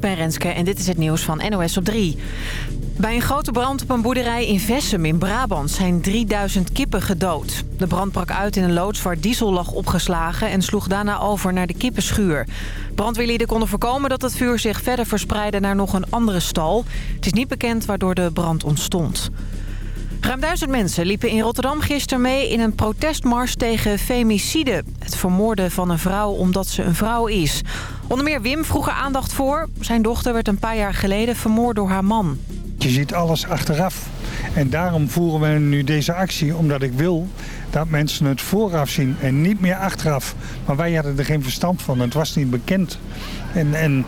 ik ben Renske en dit is het nieuws van NOS op 3. Bij een grote brand op een boerderij in Vessem in Brabant zijn 3000 kippen gedood. De brand brak uit in een loods waar diesel lag opgeslagen en sloeg daarna over naar de kippenschuur. Brandweerlieden konden voorkomen dat het vuur zich verder verspreidde naar nog een andere stal. Het is niet bekend waardoor de brand ontstond. Ruim duizend mensen liepen in Rotterdam gisteren mee in een protestmars tegen femicide. Het vermoorden van een vrouw omdat ze een vrouw is. Onder meer Wim vroeg er aandacht voor. Zijn dochter werd een paar jaar geleden vermoord door haar man. Je ziet alles achteraf. En daarom voeren we nu deze actie, omdat ik wil dat mensen het vooraf zien en niet meer achteraf. Maar wij hadden er geen verstand van, het was niet bekend. En, en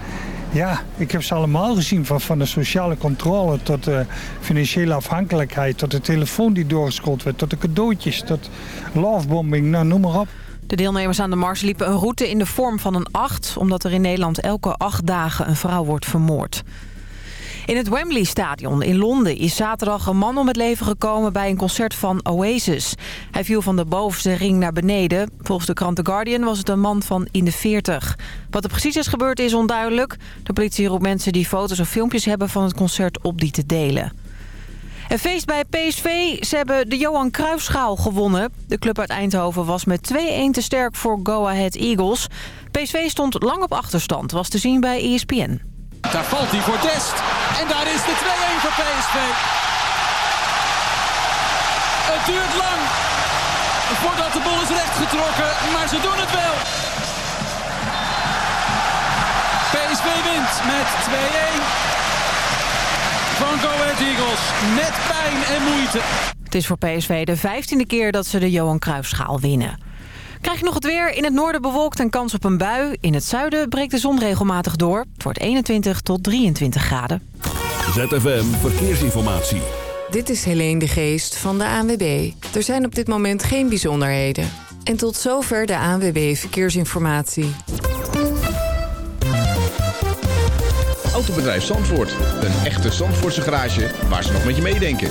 ja, ik heb ze allemaal gezien, van, van de sociale controle tot de financiële afhankelijkheid... tot de telefoon die doorgescrollt werd, tot de cadeautjes, tot lovebombing, nou, noem maar op. De deelnemers aan de mars liepen een route in de vorm van een acht... omdat er in Nederland elke acht dagen een vrouw wordt vermoord. In het Wembley Stadion in Londen is zaterdag een man om het leven gekomen bij een concert van Oasis. Hij viel van de bovenste ring naar beneden. Volgens de krant The Guardian was het een man van in de 40. Wat er precies is gebeurd is onduidelijk. De politie roept mensen die foto's of filmpjes hebben van het concert op die te delen. Een feest bij PSV. Ze hebben de Johan Cruijffschaal gewonnen. De club uit Eindhoven was met 2-1 te sterk voor Go Ahead Eagles. PSV stond lang op achterstand, was te zien bij ESPN. Daar valt hij voor Dest. En daar is de 2-1 voor PSV. Het duurt lang voordat de bol is rechtgetrokken, maar ze doen het wel. PSV wint met 2-1 van Go Ahead Eagles. Met pijn en moeite. Het is voor PSV de vijftiende keer dat ze de Johan Cruijffschaal winnen. Krijg je nog het weer. In het noorden bewolkt en kans op een bui. In het zuiden breekt de zon regelmatig door. Het wordt 21 tot 23 graden. ZFM Verkeersinformatie. Dit is Helene de Geest van de ANWB. Er zijn op dit moment geen bijzonderheden. En tot zover de ANWB Verkeersinformatie. Autobedrijf Zandvoort. Een echte Zandvoortse garage waar ze nog met je meedenken.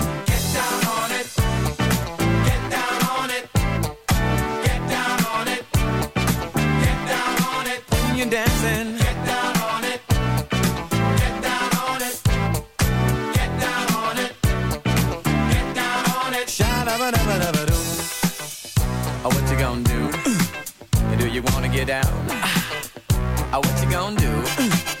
wanna get down, ah, what you gonna do?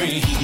free.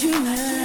you.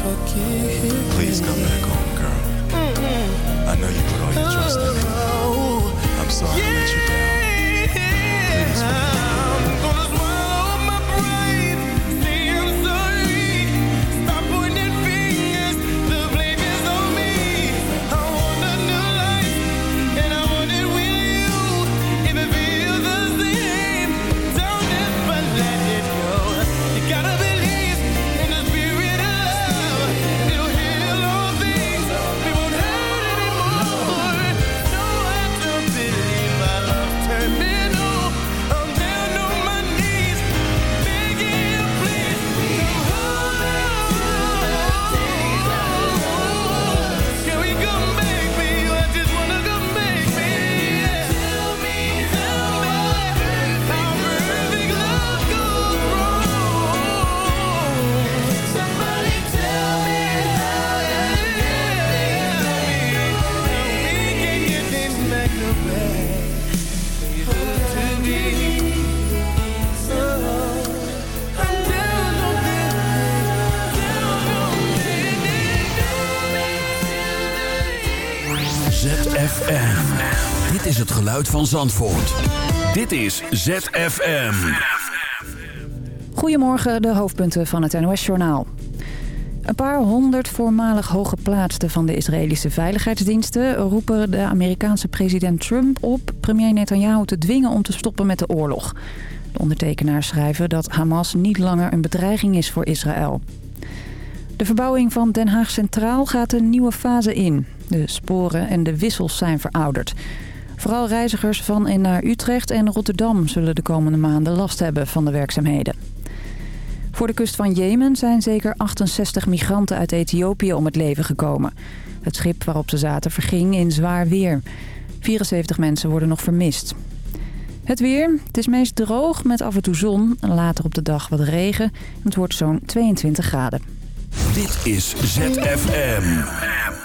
Please come back home, girl. Mm -hmm. I know you put all your trust in me. I'm sorry I let you down. van Zandvoort. Dit is ZFM. Goedemorgen, de hoofdpunten van het NOS-journaal. Een paar honderd voormalig hooggeplaatsten van de Israëlische veiligheidsdiensten... roepen de Amerikaanse president Trump op premier Netanyahu te dwingen om te stoppen met de oorlog. De ondertekenaars schrijven dat Hamas niet langer een bedreiging is voor Israël. De verbouwing van Den Haag Centraal gaat een nieuwe fase in. De sporen en de wissels zijn verouderd. Vooral reizigers van en naar Utrecht en Rotterdam zullen de komende maanden last hebben van de werkzaamheden. Voor de kust van Jemen zijn zeker 68 migranten uit Ethiopië om het leven gekomen. Het schip waarop ze zaten verging in zwaar weer. 74 mensen worden nog vermist. Het weer. Het is meest droog met af en toe zon. Later op de dag wat regen. Het wordt zo'n 22 graden. Dit is ZFM.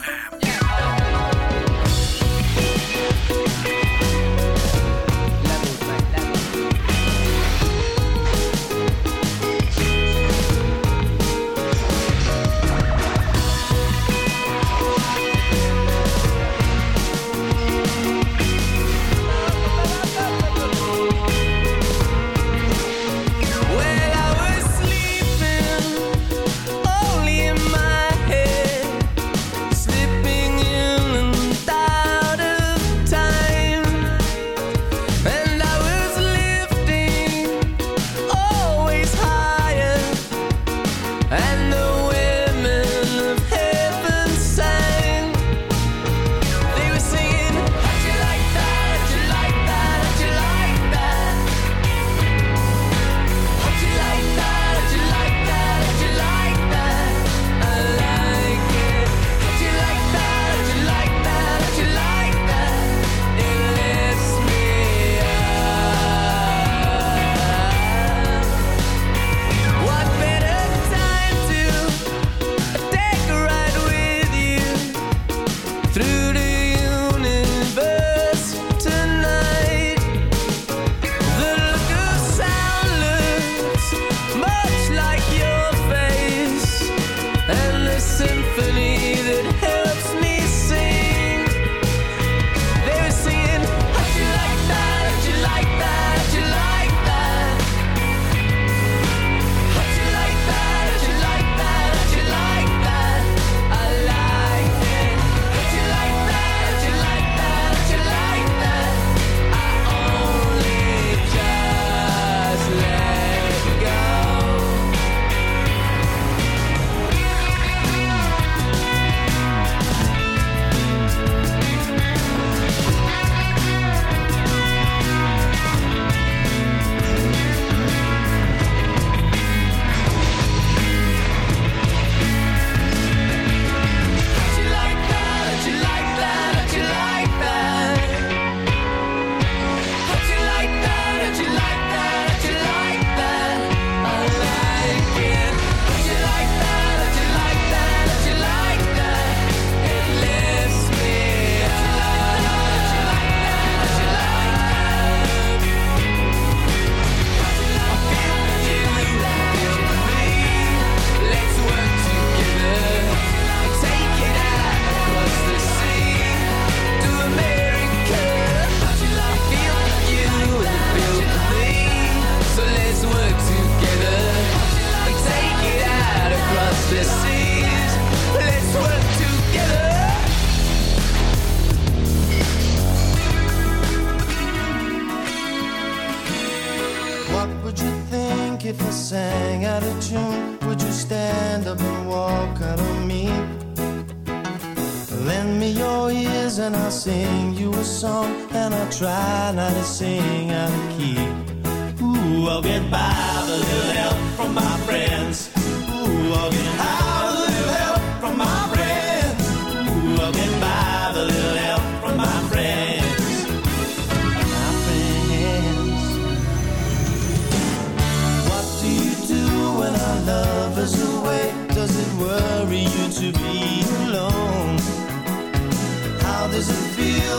Symphony sing out of key. Ooh, I'll get by a little help from my friends. Ooh, I'll get by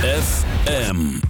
ZFM.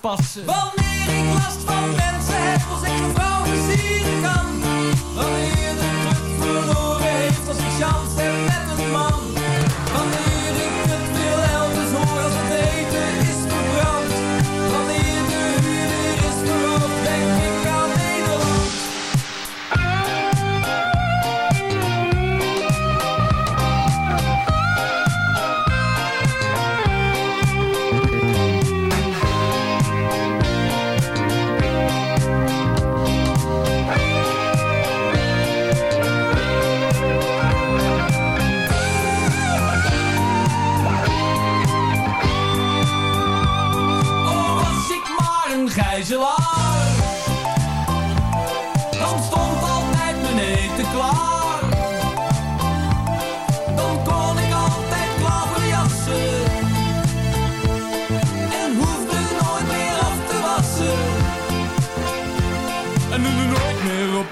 passen. Wanneer ik last van mensen heb, als ik een vrouw plezieren kan. Wanneer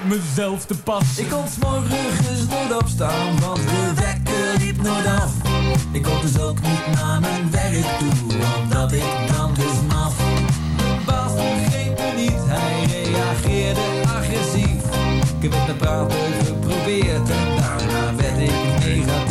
mezelf te pas. Ik kon s'morgens nooit opstaan, want de wekker liep nooit af. Ik kon dus ook niet naar mijn werk toe, omdat ik dan dus maf. De baas begreep me niet, hij reageerde agressief. Ik heb met me praten geprobeerd en daarna werd ik negatief.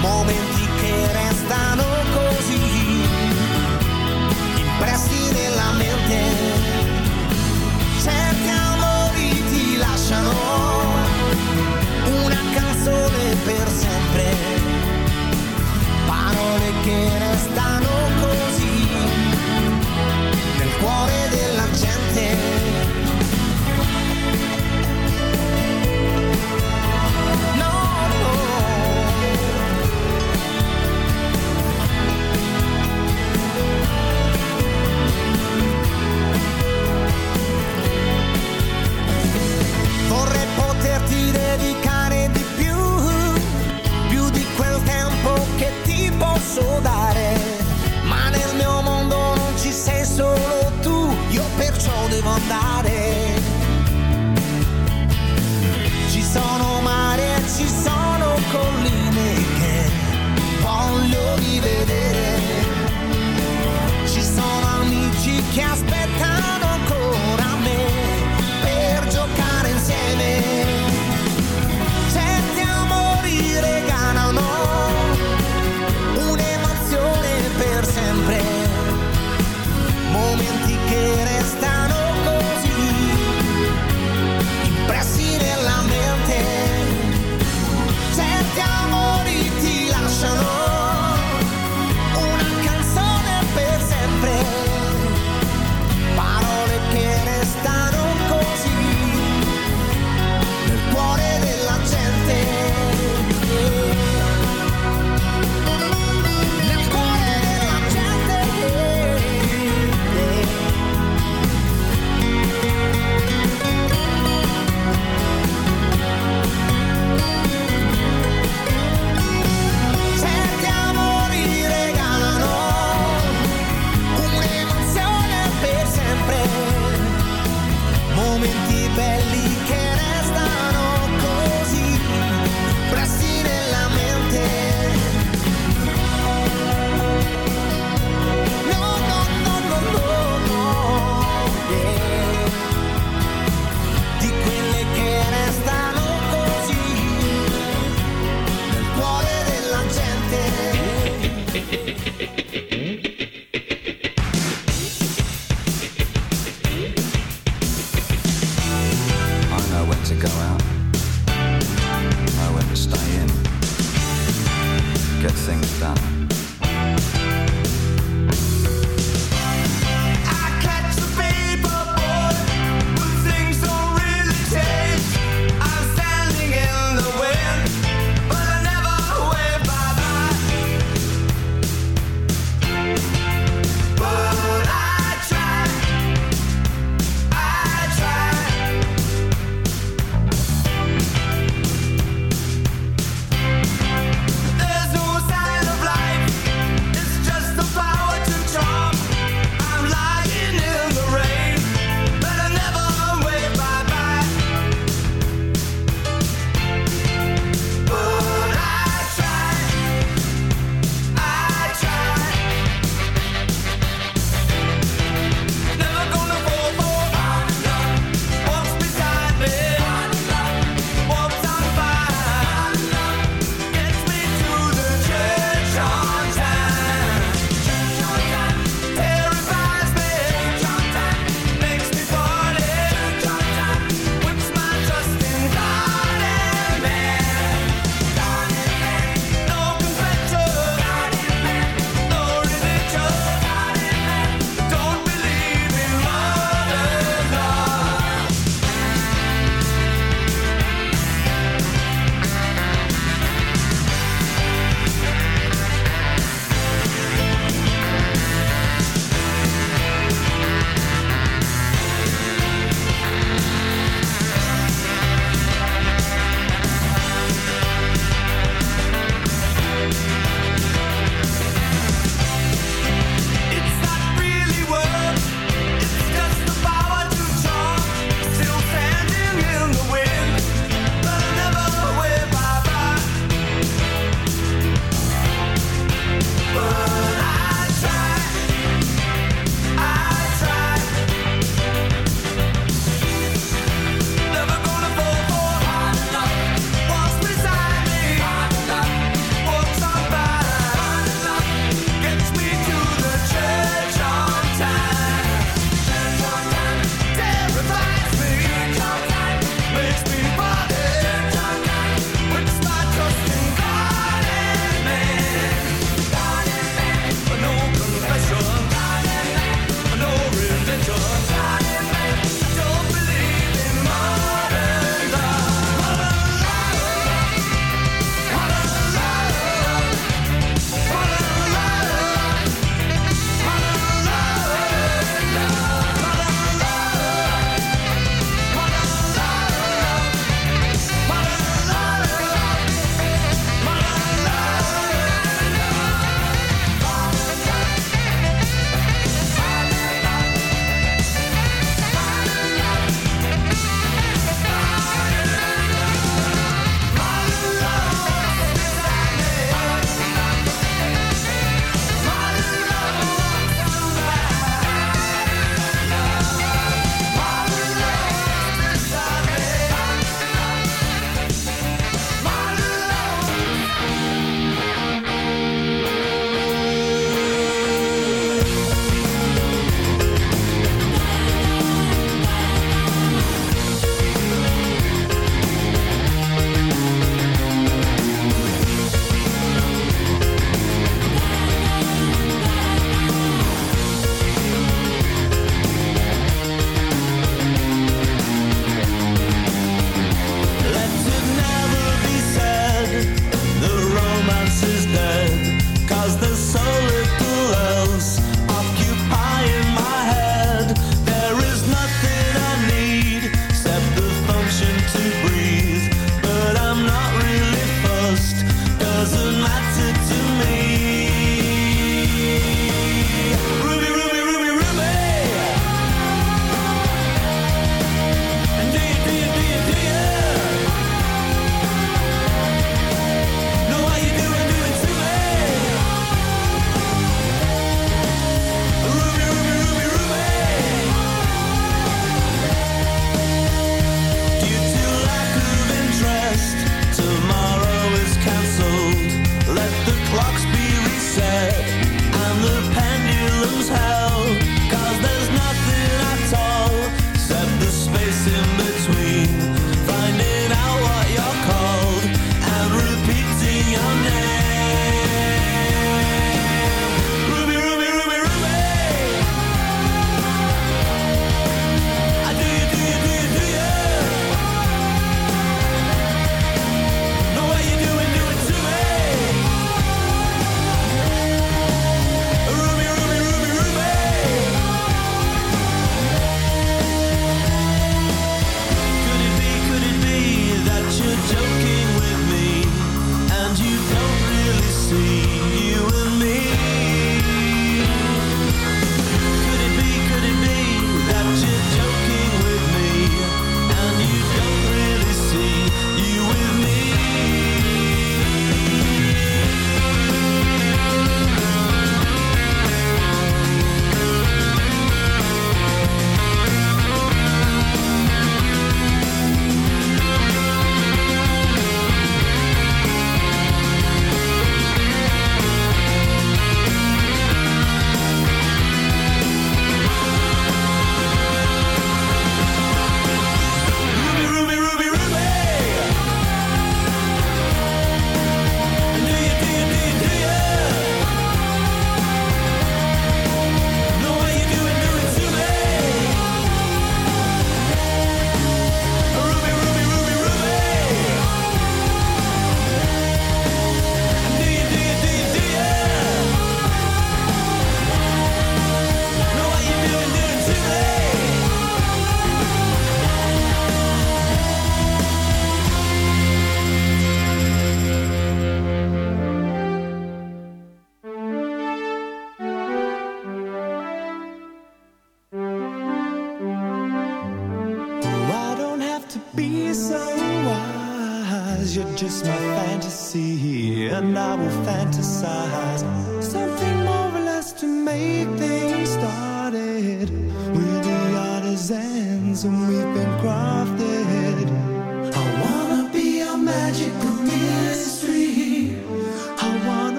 moment.